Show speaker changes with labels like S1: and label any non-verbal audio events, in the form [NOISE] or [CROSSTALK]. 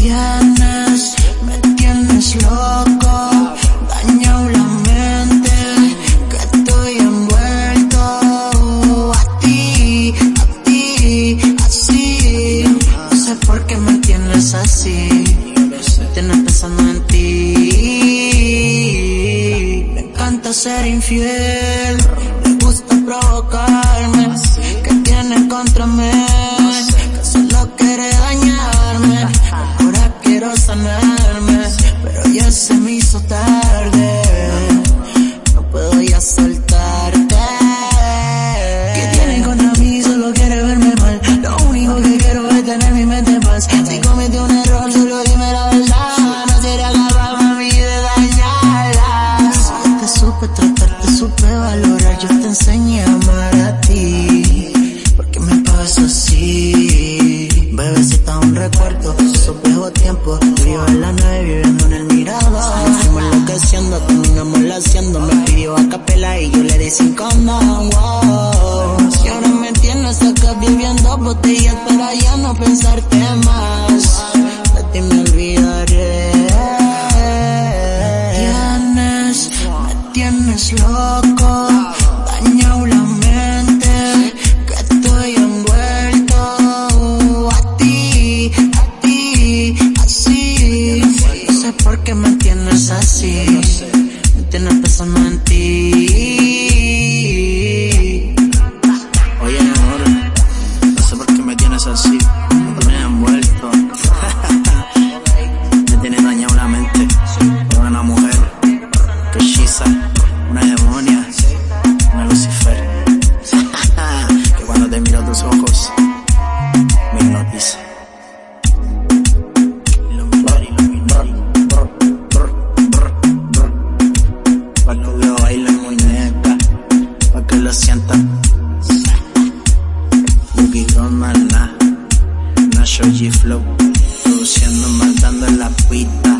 S1: tienes, me tienes loco, daño la mente, que estoy envuelto a ti, a ti, así. No sé por qué me tienes así, me tienes pensando en ti. Me encanta ser infiel, soltarte. Que tiene contra mí, solo quiere verme mal. Lo único que quiero es tener mi mente en paz. Si cometí un error, solo dime la verdad. No sería capaz, mami, de dañarla. Te supe tratar, te supe valorar. Yo te enseñé a amar a ti. Porque me pasa así. Bebecita, un recuerdo. Esos viejos tiempos. Botellas para ya no pensarte más. De ti me olvidaré. Tienes, me tienes loco, dañado la mente, que estoy envuelto a ti, a ti, así. No sé por qué me tienes así, me tienes pensando en ti. una demonia, una Lucifer. [LAUGHS] que cuando te miro tus
S2: ojos,
S1: me hipnotiza. Pa' que lo bailen muñeca, pa' que lo sientan. Yuki Romana, Nacho G-Flow, produciendo, matando en la
S2: pista.